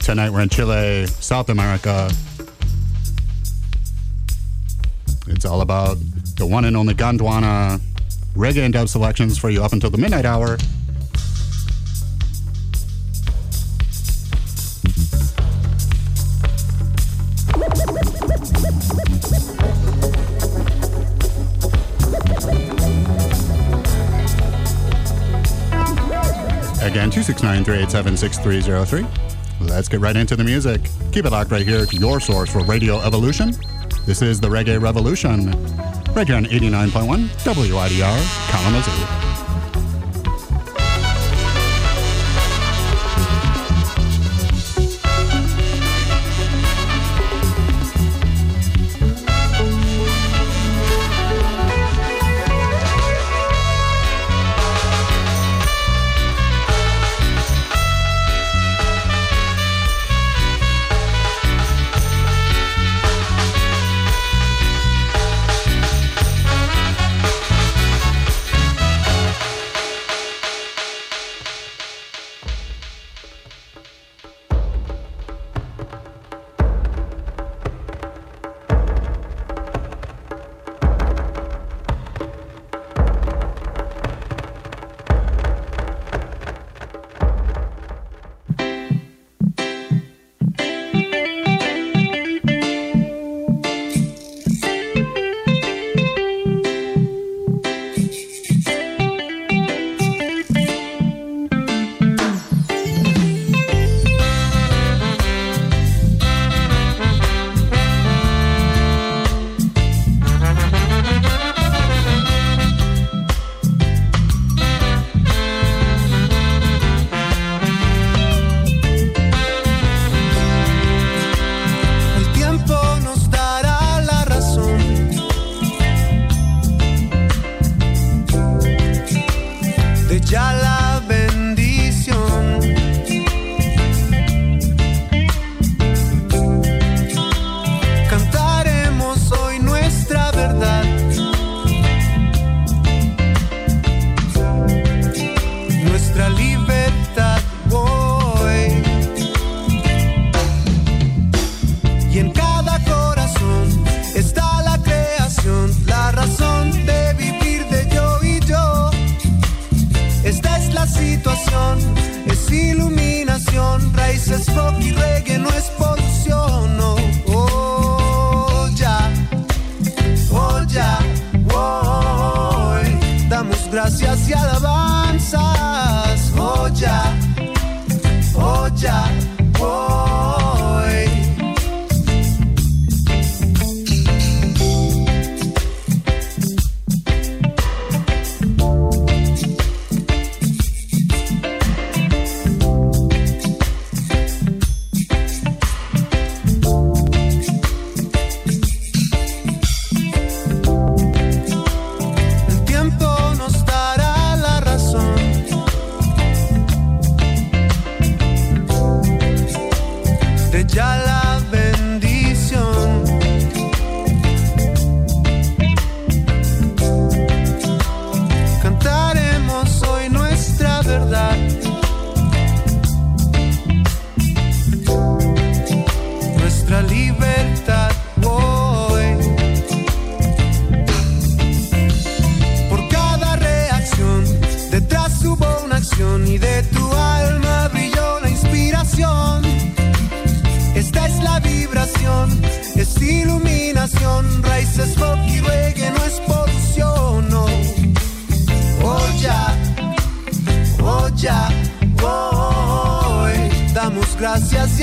Tonight we're in Chile, South America. It's all about the one and only Gondwana reggae and dub selections for you up until the midnight hour. Again, 269 387 6303. Let's get right into the music. Keep it locked right here to your source for Radio Evolution. This is the Reggae Revolution, right here on 89.1 WIDR Kalamazoo.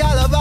all about.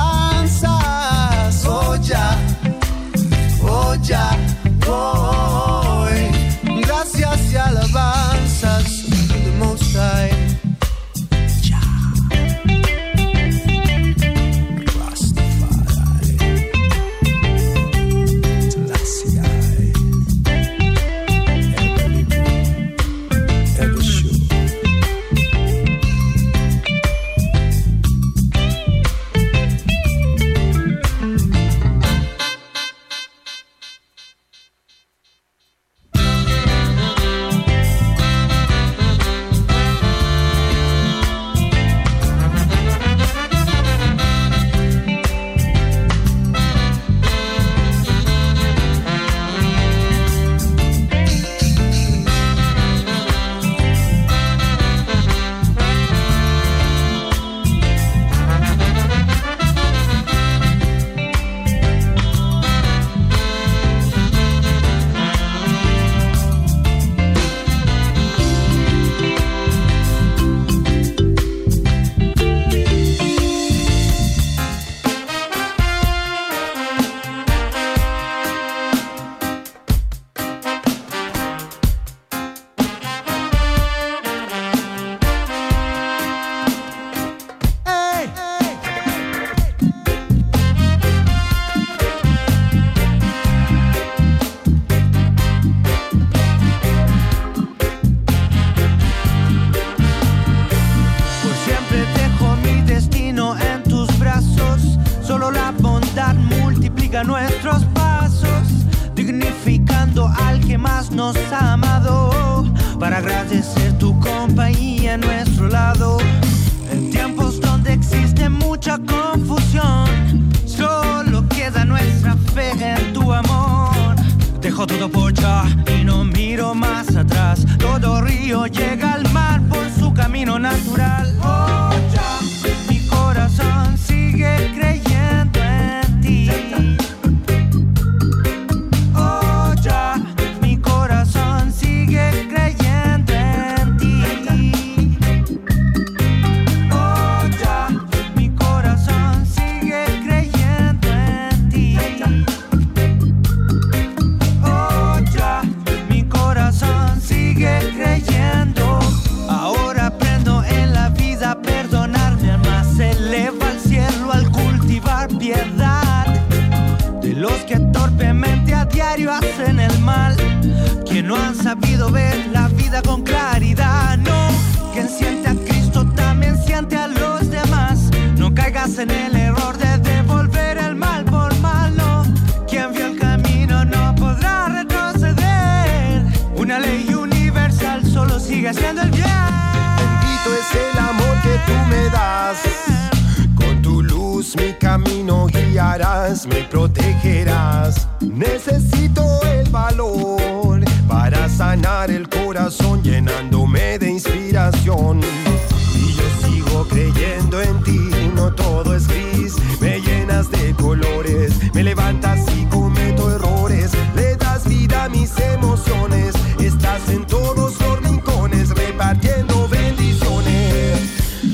Y yo sigo creyendo en ti, no todo es gris, me llenas de colores, me levantas y cometo errores, le das vida a mis emociones, estás en todos los rincones repartiendo bendiciones,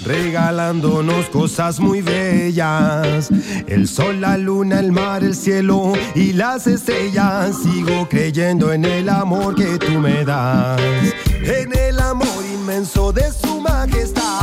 regalándonos cosas muy bellas, el sol, la luna, el mar, el cielo y las estrellas, sigo creyendo en el amor que tú me das, descanso de su majestad.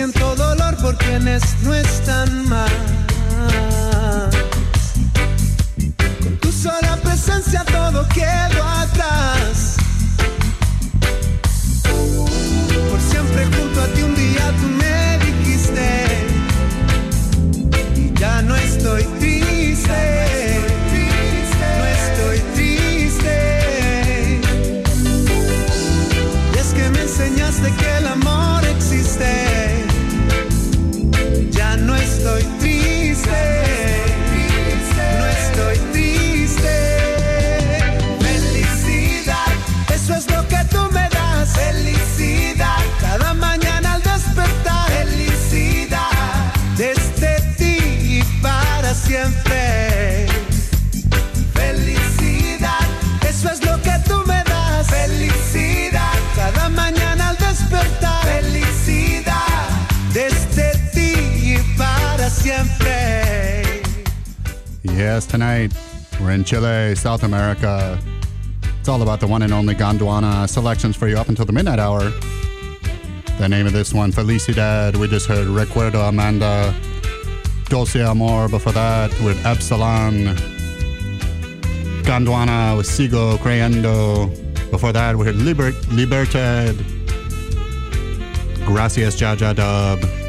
Siento dolor por quienes no están más, con tu sola presencia todo quedó Yes, tonight we're in Chile, South America. It's all about the one and only Gondwana selections for you up until the midnight hour. The name of this one, Felicidad. We just heard Recuerdo Amanda, Dulce Amor. Before that, with Epsilon. Gondwana with Sigo Creyendo. Before that, we heard Liber- Libertad. Gracias Jaja Dub.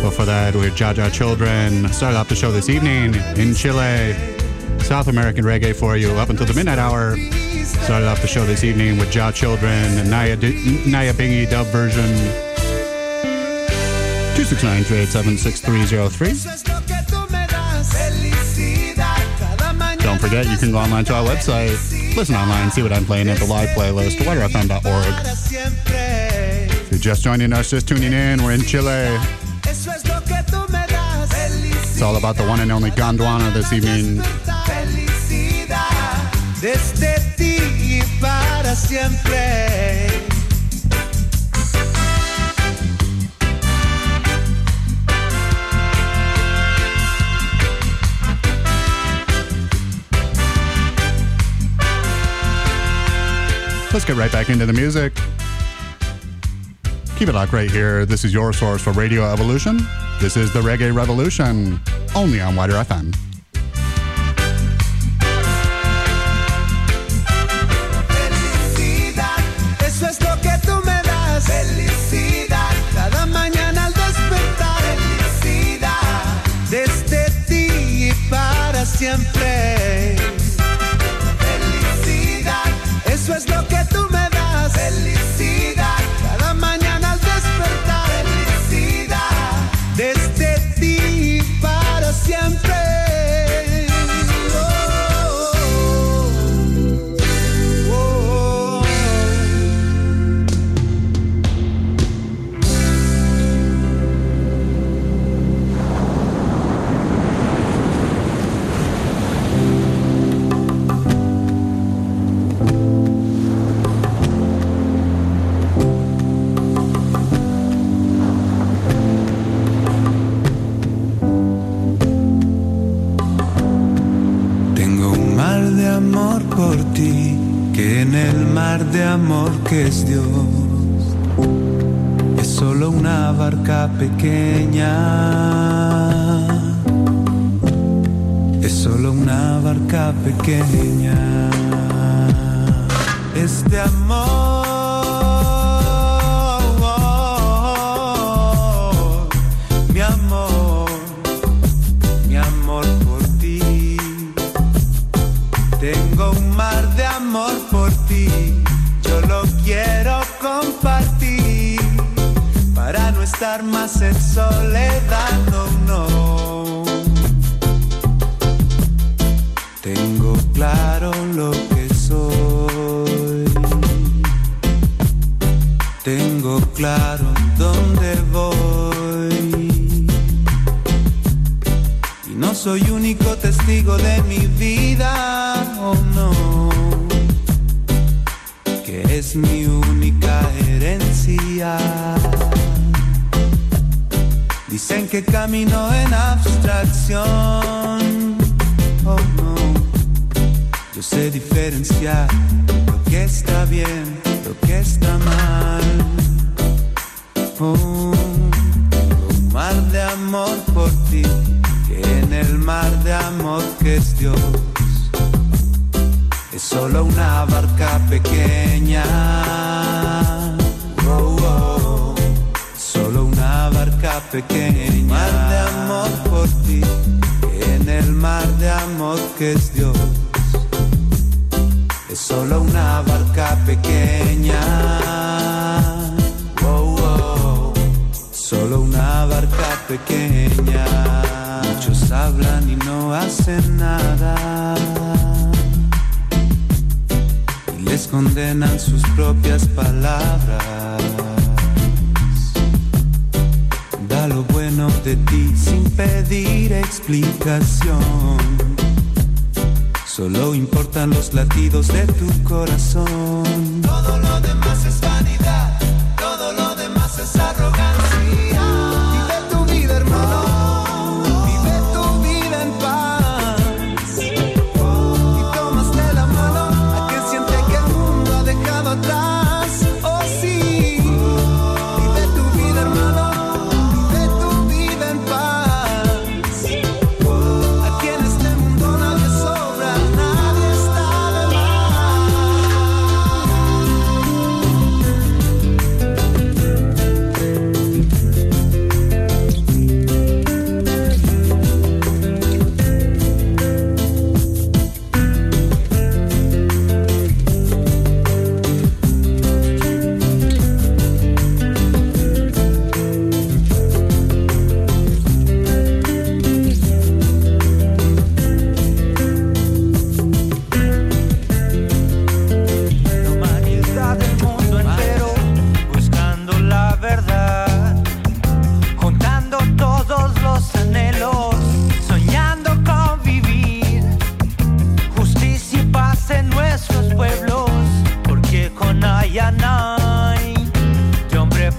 Before that, we had Jaja Children. Started off the show this evening in Chile. South American reggae for you up until the midnight hour. Started off the show this evening with Ja Children and Naya, Naya Bingy dub version. 269 387 Eso es lo que tú me das. Felicidad, cada mañana Don't forget, you can go online to our website, listen online, see what I'm playing at the live playlist, waterfm.org. If you're just joining us, just tuning in, we're in Chile. It's all about the one and only Gondwana this evening. Desde ti y para siempre. Let's get right back into the music. Keep it locked right here. This is your source for Radio Evolution. This is the Reggae Revolution, only on Wider FM. Amor por ti, que en el mar de amor que es Dios es solo una barca pequeña. Es solo una barca pequeña. Este amor, en soledad, no, no. Tengo claro lo que soy, tengo claro dónde voy. Y no soy único testigo de mi vida, oh no, que es mi única herencia. Dicen que camino en abstracción. Oh no, yo sé diferenciar lo que está bien, lo que está mal. Oh, un mar de amor por ti, que en el mar de amor que es Dios es solo una barca pequeña. Pequeña. Mar de amor por ti, en el mar de amor que es Dios. Es solo una barca pequeña. Oh, oh, solo una barca pequeña. Muchos hablan y no hacen nada. Y les condenan sus propias palabras. Bueno de ti sin pedir explicación. Solo importan los latidos de tu corazón. Todo lo demás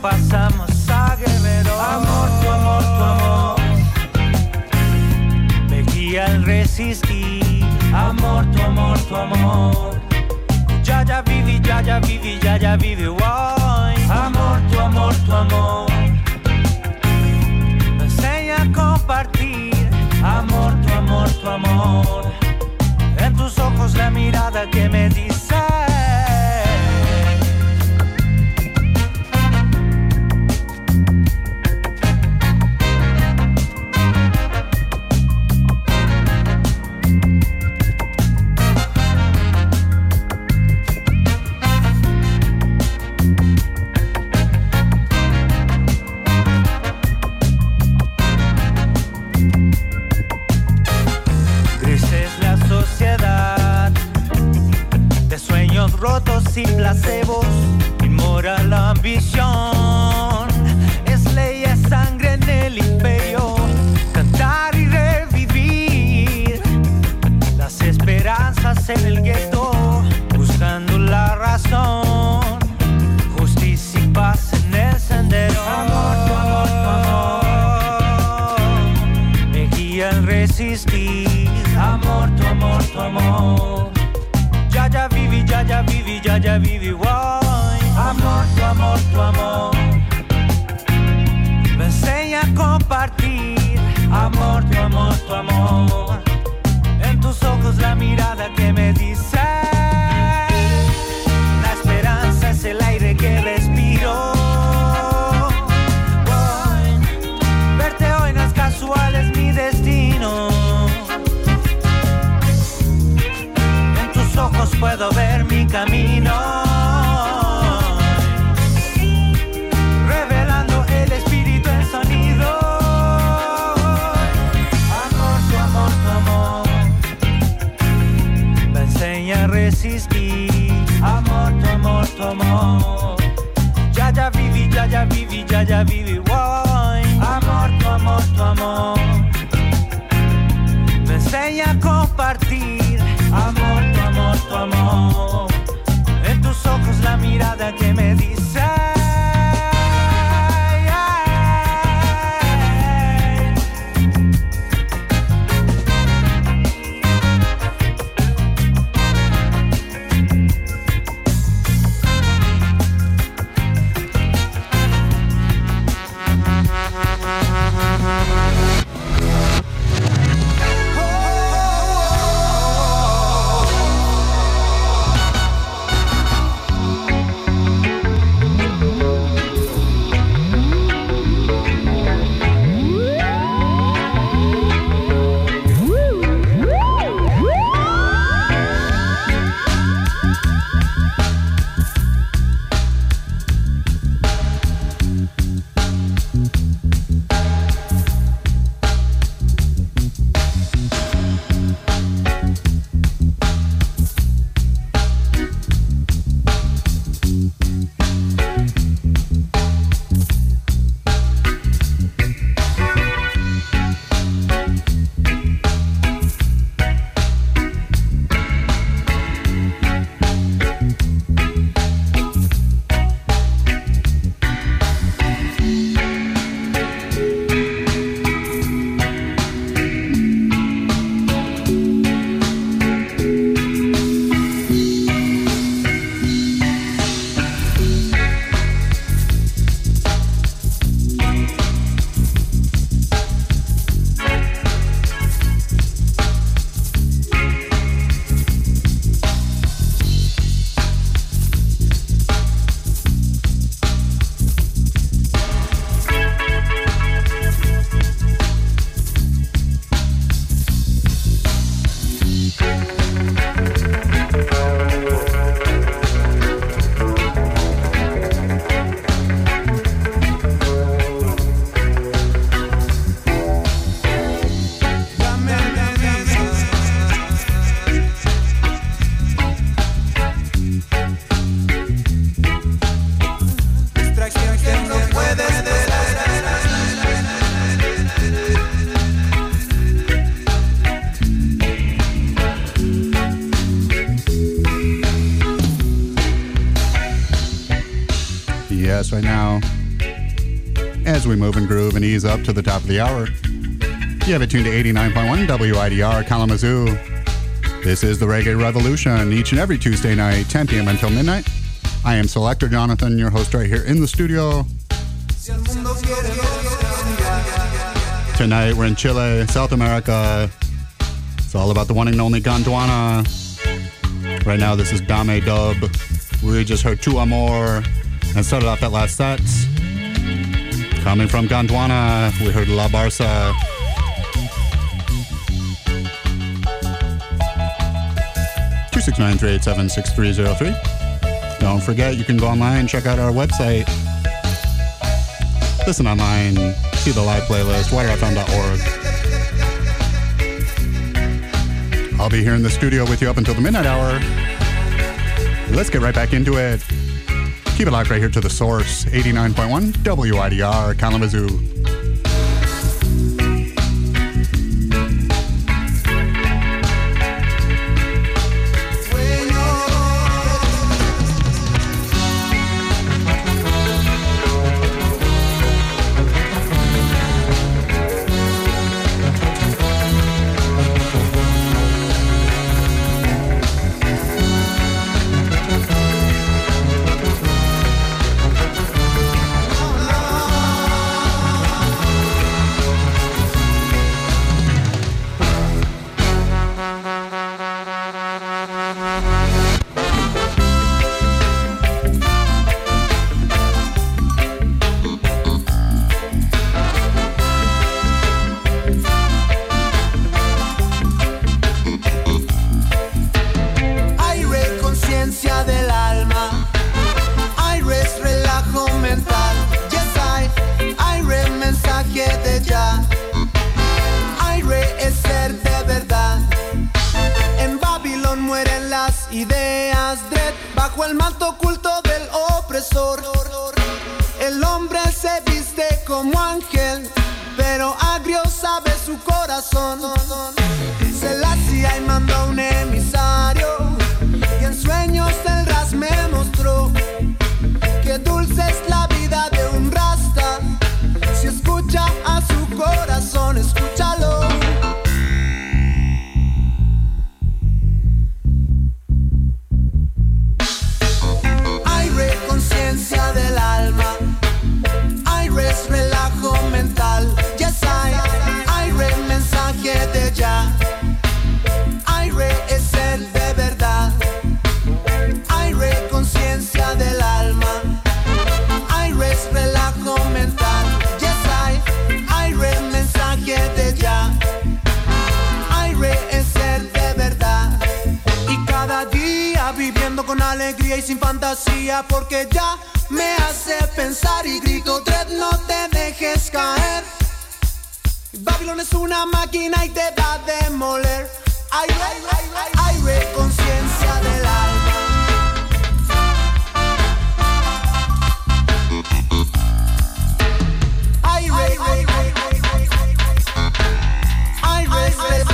pasamos a guerrero. Amor, tu amor, tu amor me guía al resistir. Amor, tu amor, tu amor. Ya ya vivi, ya ya vivi, ya ya vivi, guay. Amor, tu amor, tu amor. Me enseña a compartir. Amor, tu amor, tu amor. En tus ojos la mirada que me dice. Up to the top of the hour. You have it tuned to 89.1 WIDR Kalamazoo. This is the Reggae Revolution each and every Tuesday night, 10 p.m. until midnight. I am Selector Jonathan, your host right here in the studio. Tonight we're in Chile, South America. It's all about the one and only Gondwana. Right now this is Dame Dub. We just heard Tu Amor and started off that last set. Coming from Gondwana, we heard La Barca. Two six nine three eight seven six three zero three. Don't forget, you can go online, check out our website, listen online, see the live playlist, widerfm.org. I'll be here in the studio with you up until the midnight hour. Let's get right back into it. Keep it locked right here to the source 89.1 WIDR Kalamazoo. El hombre se viste como ángel, pero agrio sabe su corazón. Se la hacía y mandó un emisario, y en sueños del rasmo alegría y sin fantasía porque ya me hace pensar y grito Dread no te dejes caer Babilón es una máquina y te va a demoler aire, aire, aire, aire conciencia del alma Aire, aire, aire, aire, aire, aire, aire, aire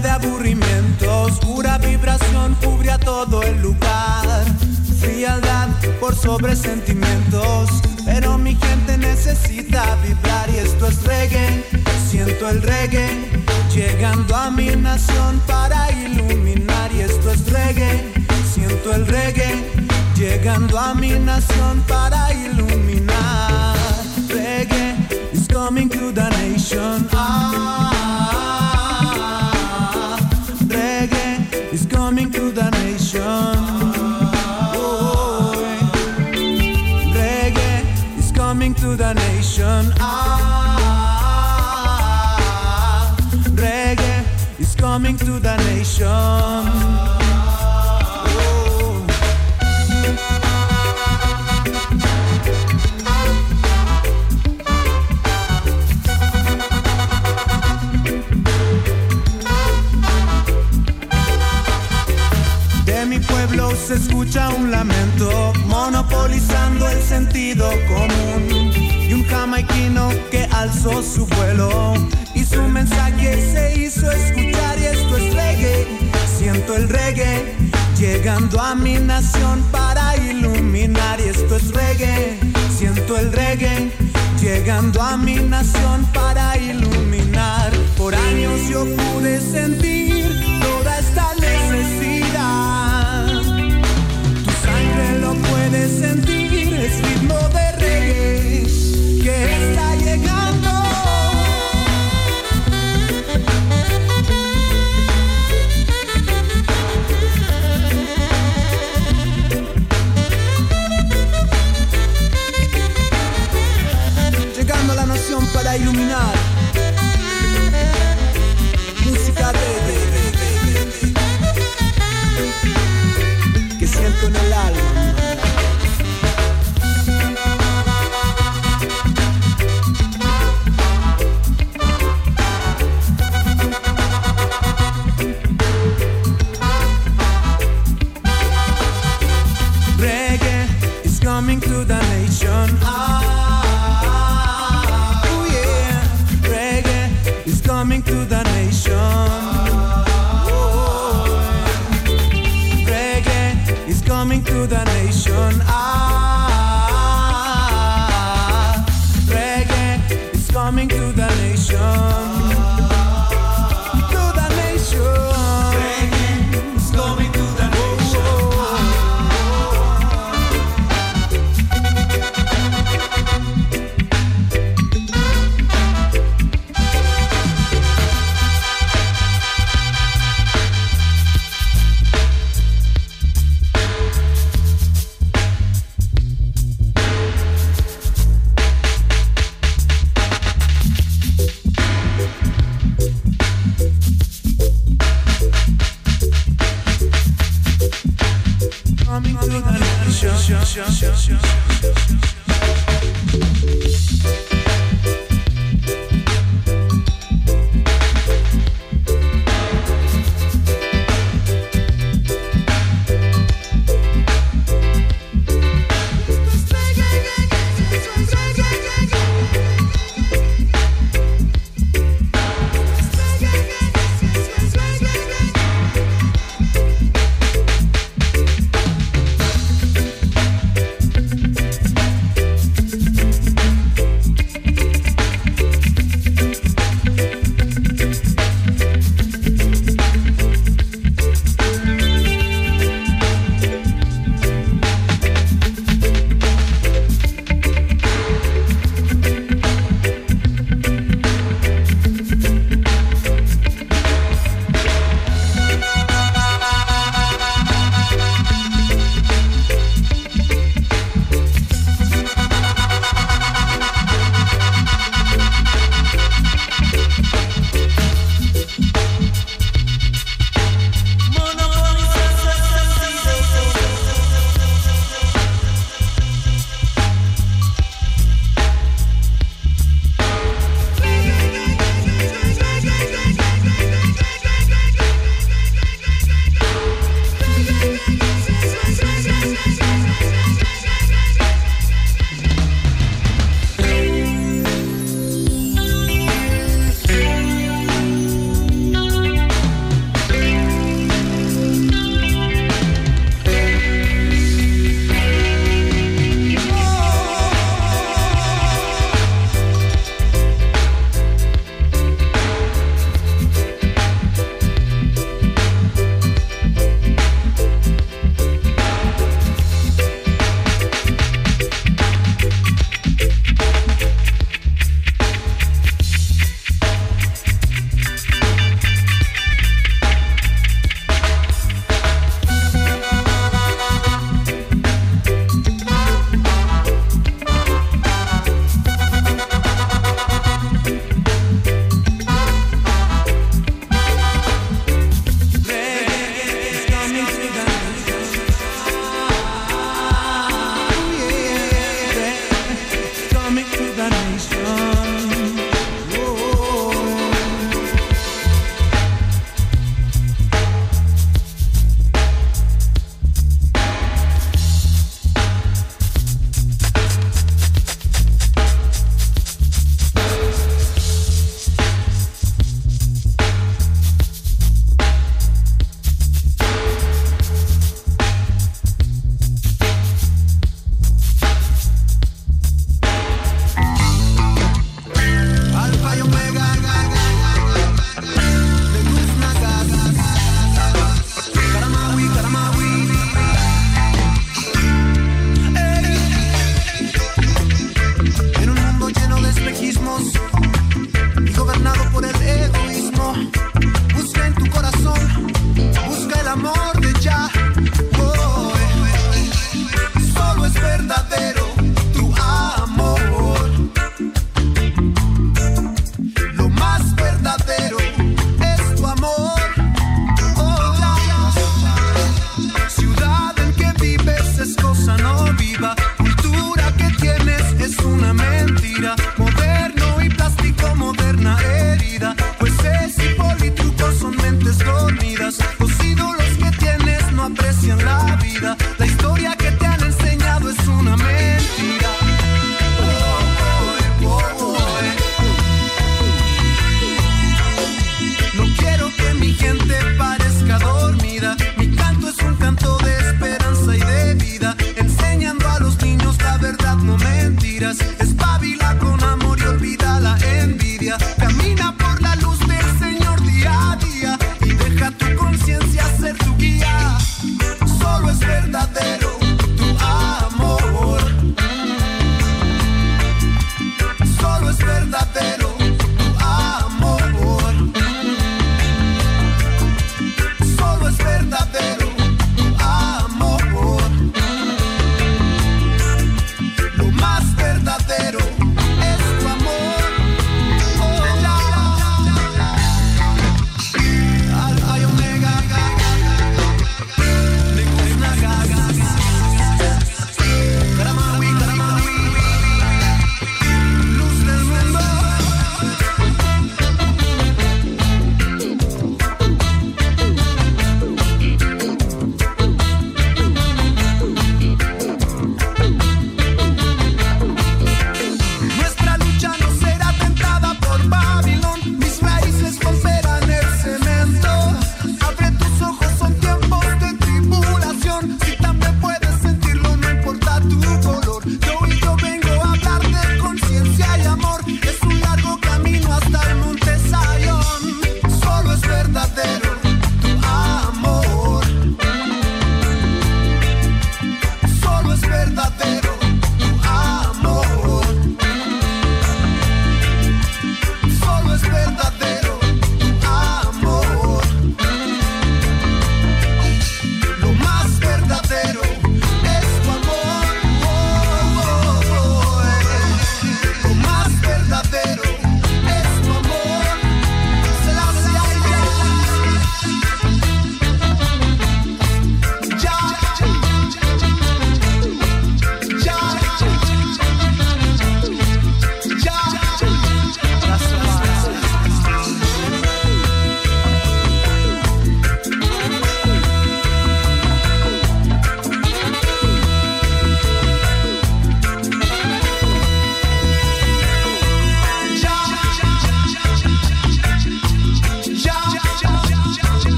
de aburrimiento, oscura vibración cubría todo el lugar. Frialdad por sobre sentimientos, pero mi gente necesita vibrar y esto es reggae. Siento el reggae llegando a mi nación para iluminar y esto es reggae. Siento el reggae llegando a mi nación para iluminar. Reggae is coming to the nation. Ah, reggae is coming to the nation. Se escucha un lamento, monopolizando el sentido común. Que alzó su vuelo y su mensaje se hizo escuchar. Y esto es reggae, siento el reggae, llegando a mi nación para iluminar. Y esto es reggae, siento el reggae, llegando a mi nación para iluminar. Por años yo pude sentir para iluminar.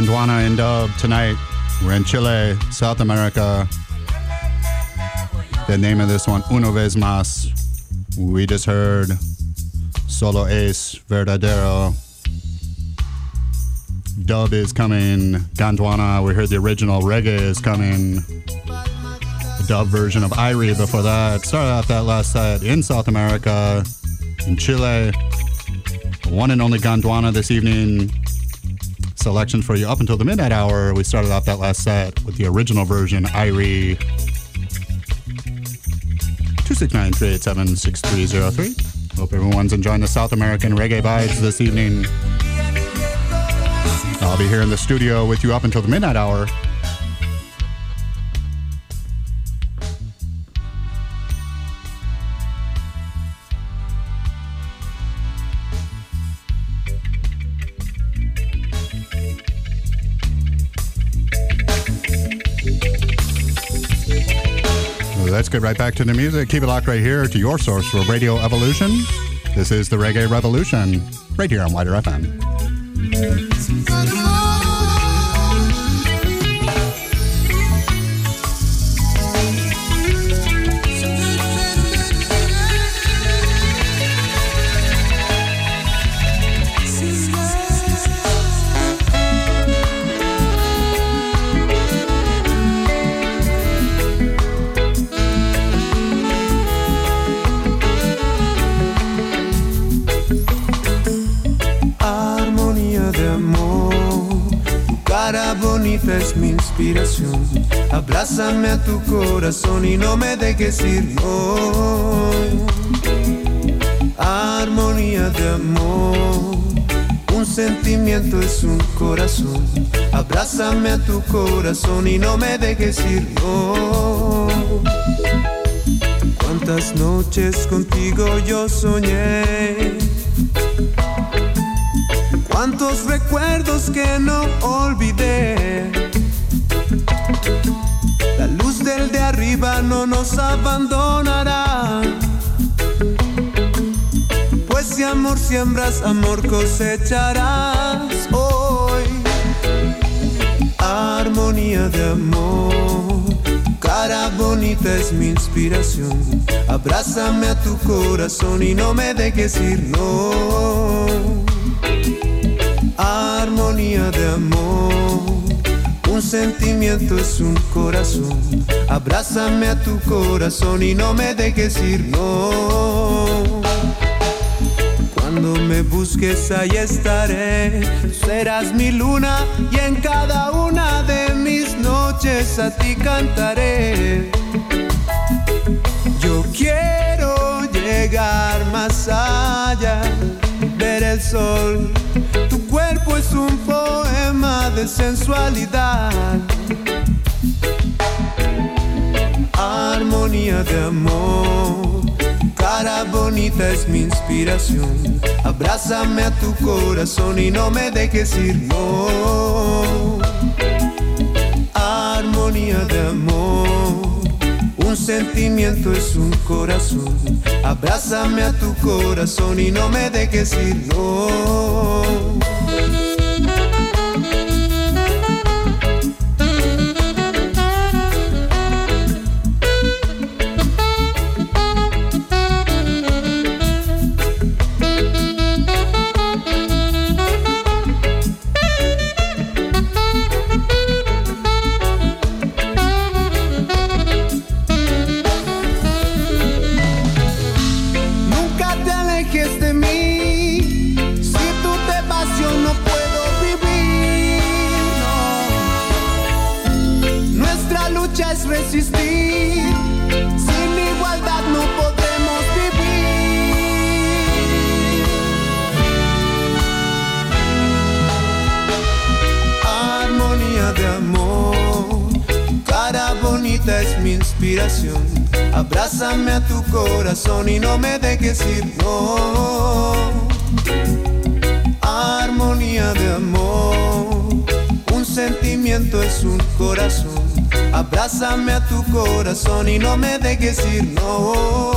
Gondwana in dub tonight. We're in Chile, South America. The name of this one, Uno Vez Más. We just heard Solo Es Verdadero. Dub is coming. Gondwana, we heard the original reggae is coming. Dub version of Irie before that. Started off that last set in South America, in Chile. One and only Gondwana this evening. Selection for you up until the midnight hour. We started off that last set with the original version, Irie. 269 387 6303. Hope everyone's enjoying the South American reggae vibes this evening. I'll be here in the studio with you up until the midnight hour. Get right back to the music. Keep it locked right here to your source for Radio Evolution. This is the Reggae Revolution, right here on Wider FM. Inspiración. Abrázame a tu corazón y no me dejes ir, no. Armonía de amor, un sentimiento es un corazón. Abrázame a tu corazón y no me dejes ir, no. Cuántas noches contigo yo soñé. Cuántos recuerdos que no olvidé. No nos abandonará. Pues si amor siembras, amor cosecharás hoy. Armonía de amor, cara bonita es mi inspiración. Abrázame a tu corazón y no me dejes ir, no armonía de amor. Un sentimiento es un corazón. Abrázame a tu corazón y no me dejes ir, no. Cuando me busques ahí estaré. Serás mi luna y en cada una de mis noches a ti cantaré. Yo quiero llegar más allá, ver el sol. Tu cuerpo es un poema de sensualidad. Armonía de amor, cara bonita es mi inspiración. Abrázame a tu corazón y no me dejes ir, no. Armonía de amor, un sentimiento es un corazón. Abrázame a tu corazón y no me dejes ir, no. Y no me dejes ir, no. Armonía de amor, un sentimiento es un corazón. Abrázame a tu corazón y no me dejes ir, no.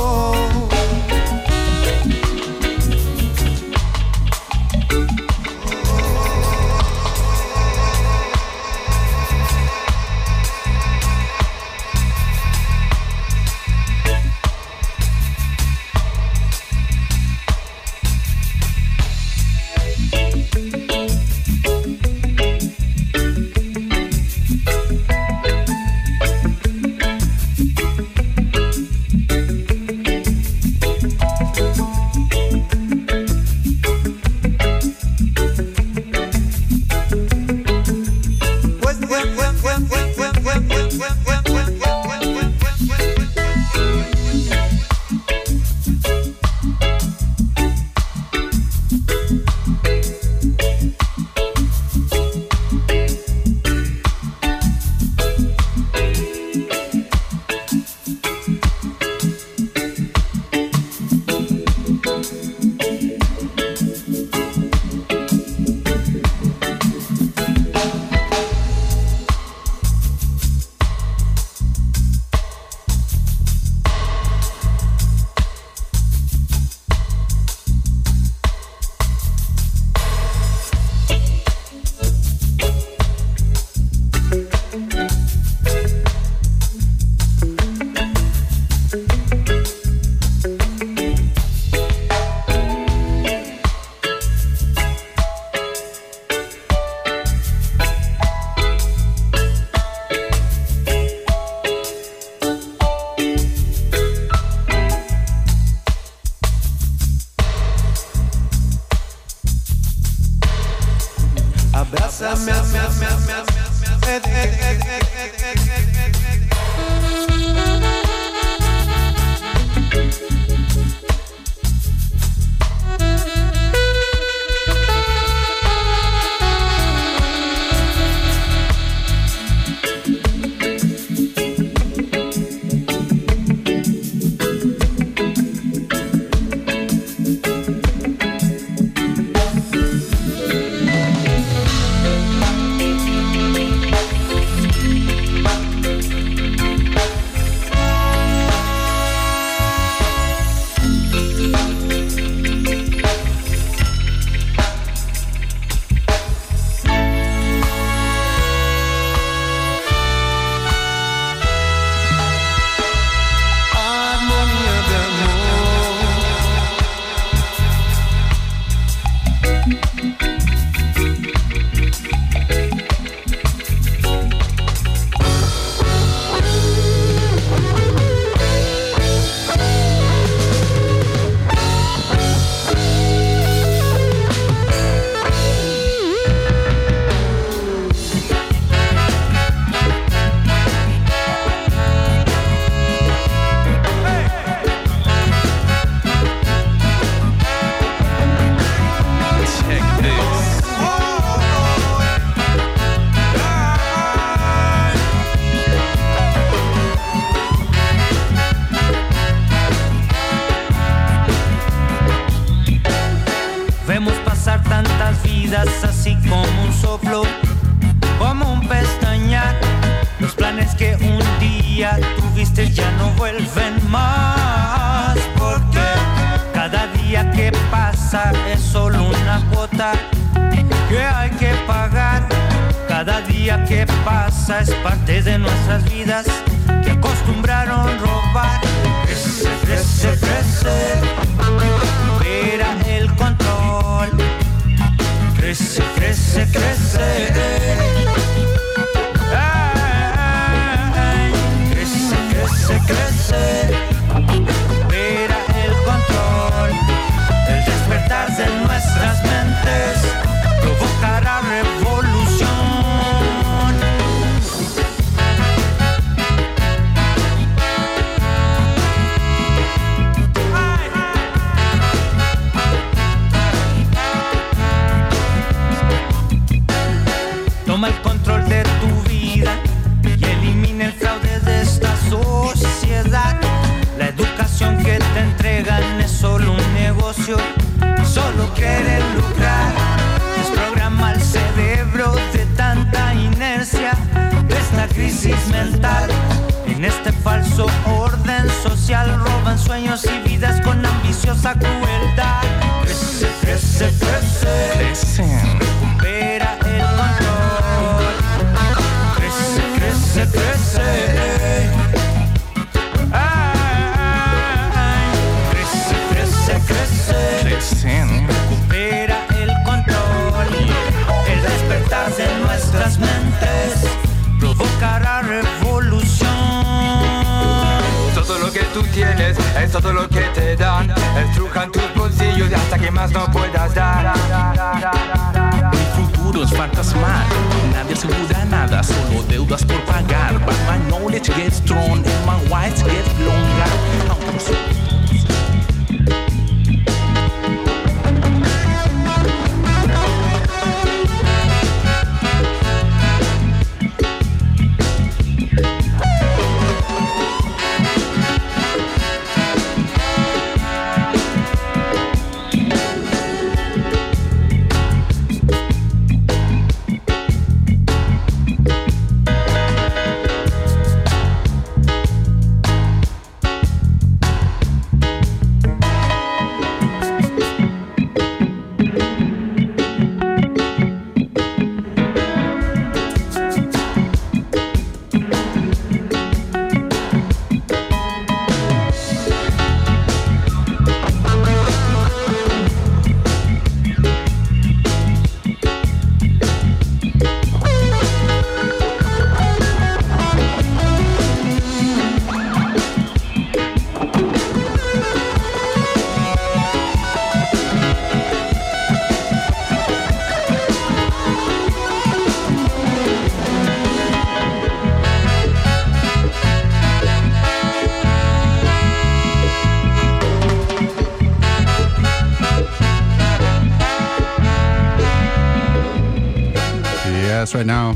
right now,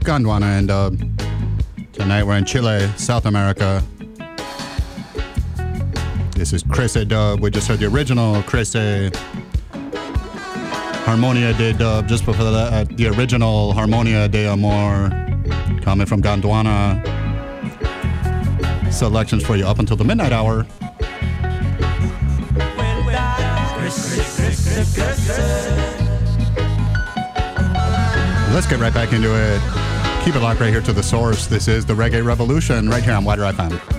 Gondwana, and uh, tonight we're in Chile, South America. This is Crece Dub. We just heard the original Crece. Harmonia de Dub, just before that, the original Harmonia de Amor, coming from Gondwana. Selections for you up until the midnight hour. Let's get right back into it. Keep it locked right here to the source. This is the Reggae Revolution right here on Wider FM.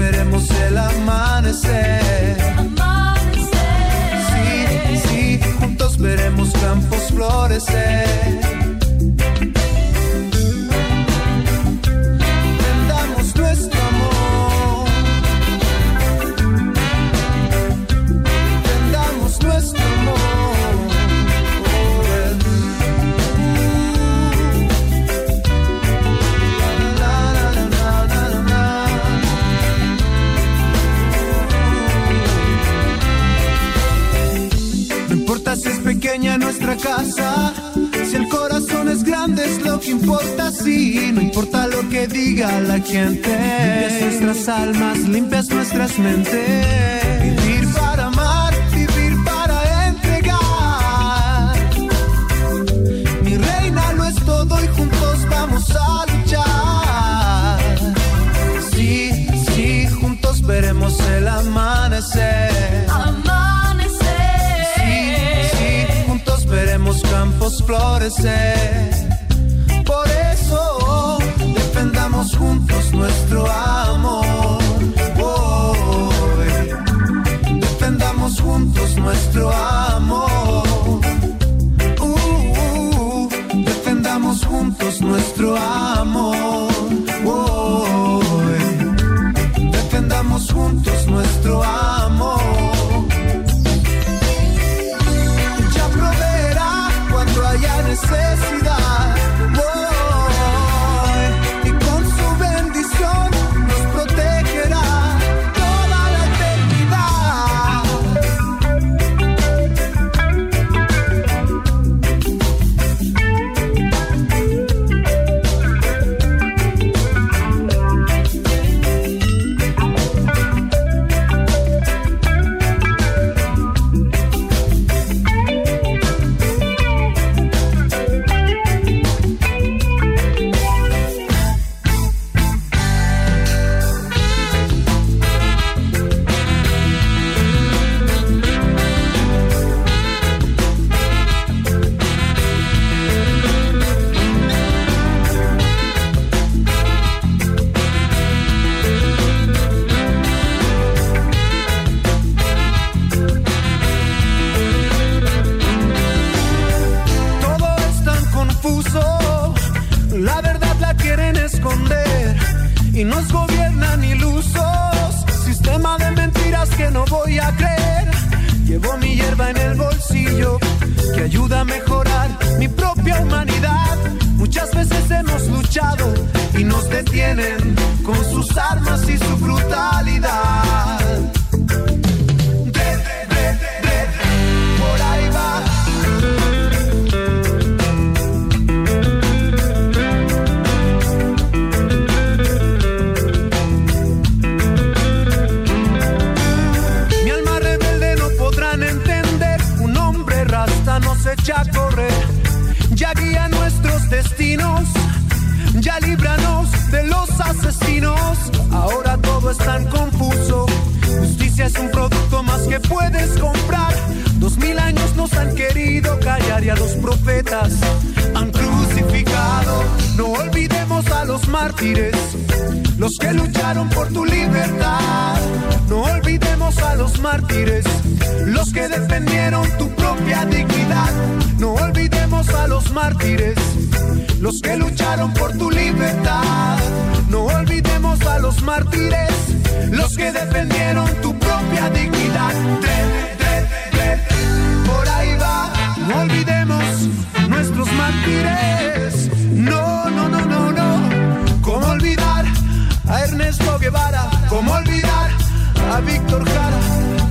veremos el amanecer. amanecer. Sí, sí, juntos veremos campos florecer. Si el corazón es grande es lo que importa, sí, no importa lo que diga la gente. Limpias nuestras almas, limpias nuestras mentes. Florecer. Por eso defendamos juntos nuestro amor. Hoy, defendamos juntos nuestro amor. Uh, defendamos juntos nuestro amor. Hoy, defendamos juntos nuestro amor. Han crucificado. No olvidemos a los mártires, los que lucharon por tu libertad. No olvidemos a los mártires, los que defendieron tu propia dignidad. No olvidemos a los mártires, los que lucharon por tu libertad. No olvidemos a los mártires, los que defendieron tu propia dignidad. Por ahí va. No olvidemos No, no, no, no, no. ¿Cómo olvidar a Ernesto Guevara? ¿Cómo olvidar a Víctor Jara?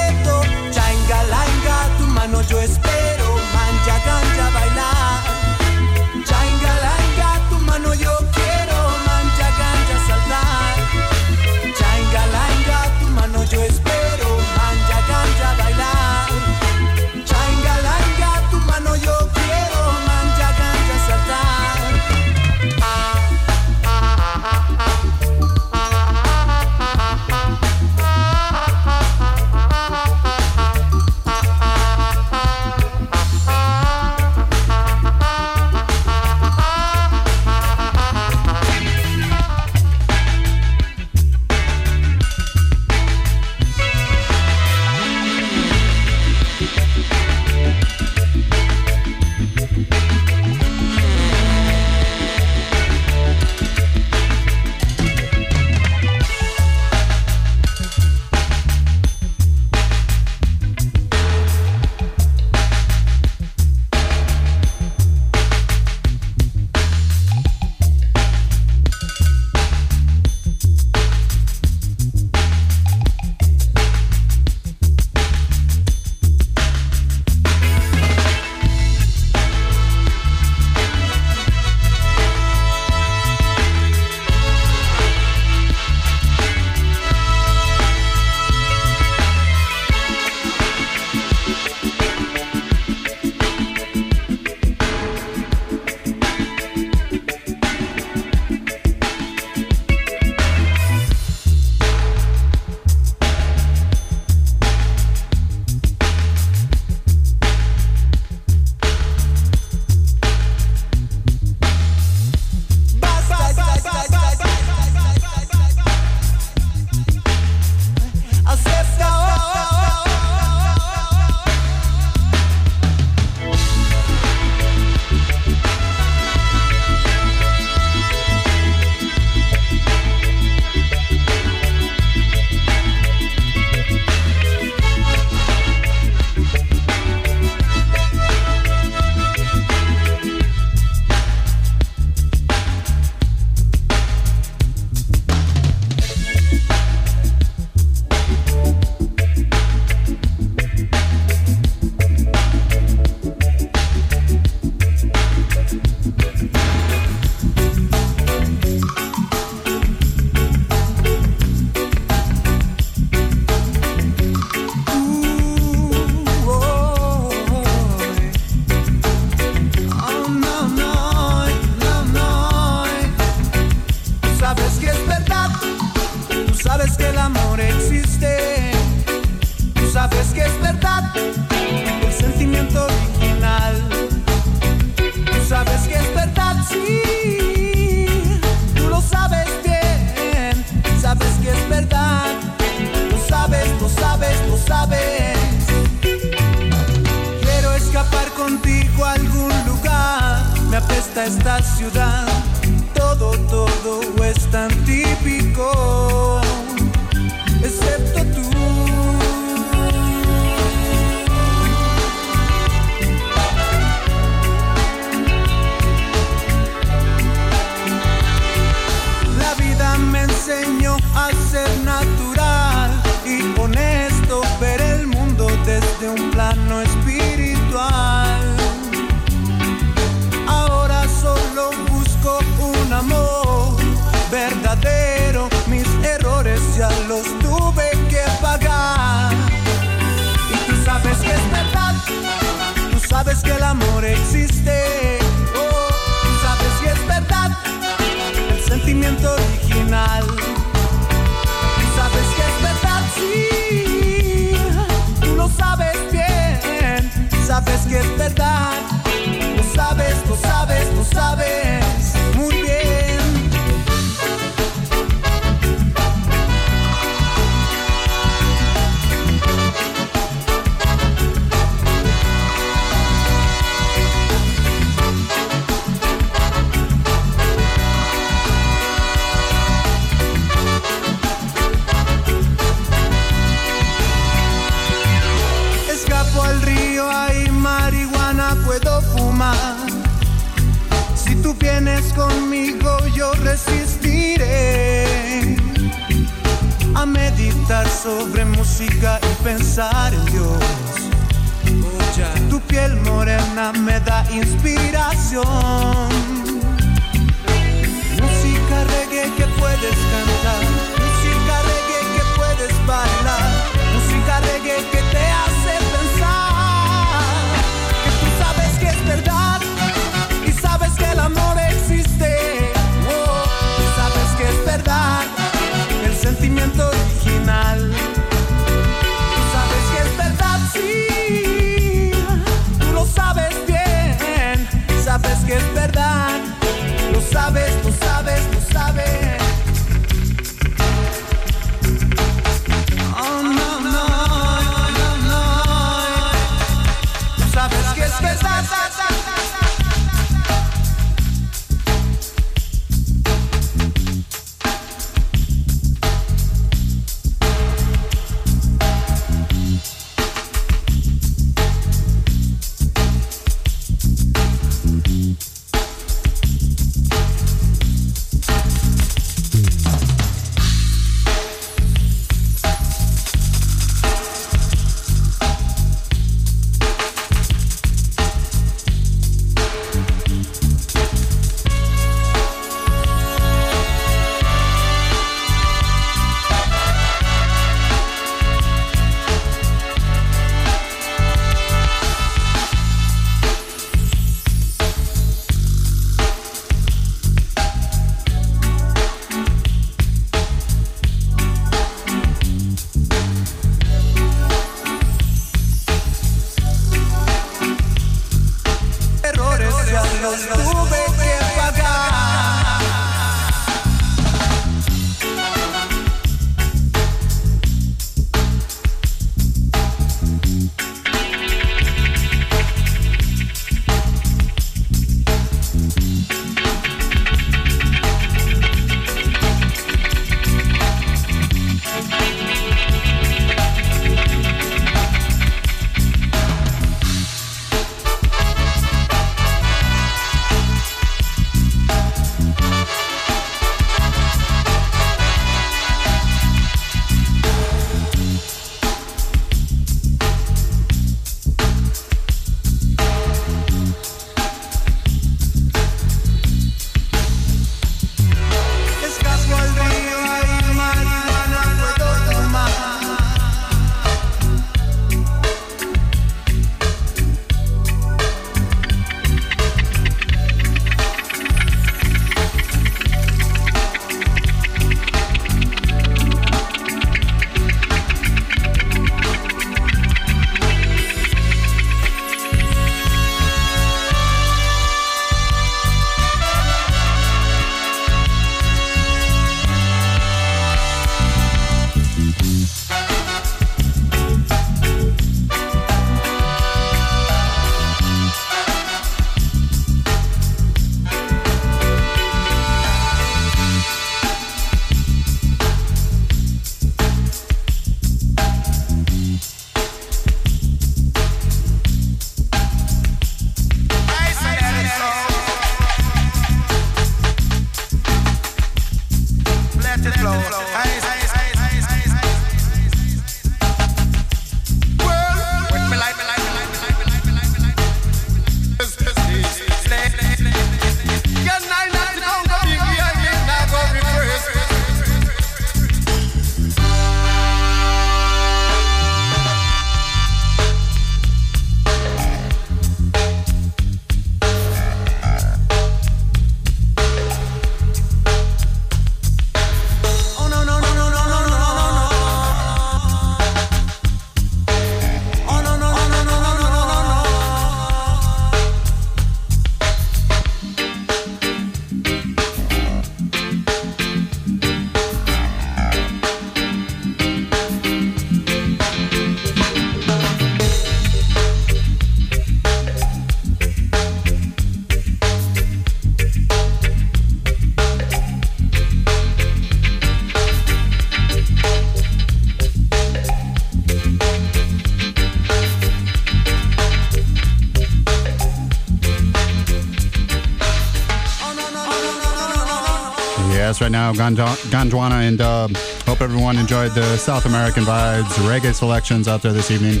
Now, Gondwana and Dub. Hope everyone enjoyed the South American vibes, reggae selections out there this evening.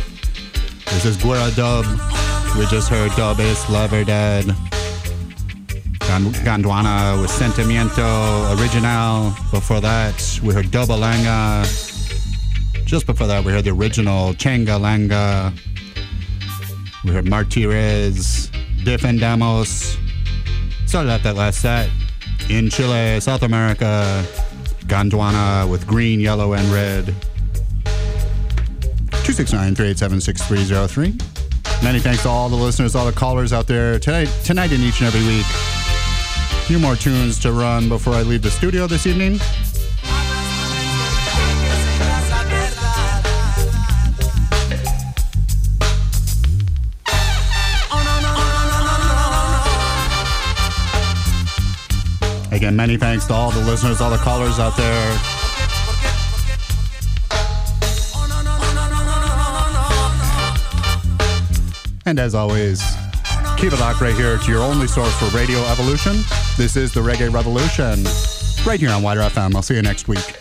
This is Guerra Dub. We just heard Dub is Lover Dead. Gondwana with Sentimiento Original. Before that, we heard Dubalanga. Just before that, we heard the original Changa Langa. We heard Martirez, Defendamos. Started out that last set in Chile, South America. Gondwana with green, yellow, and red. 269 387 6303. Many thanks to all the listeners, all the callers out there tonight, tonight and each and every week. A few more tunes to run before I leave the studio this evening. Again, many thanks to all the listeners, all the callers out there. And as always, keep it locked right here to your only source for Radio Evolution. This is the Reggae Revolution, right here on Wider FM. I'll see you next week.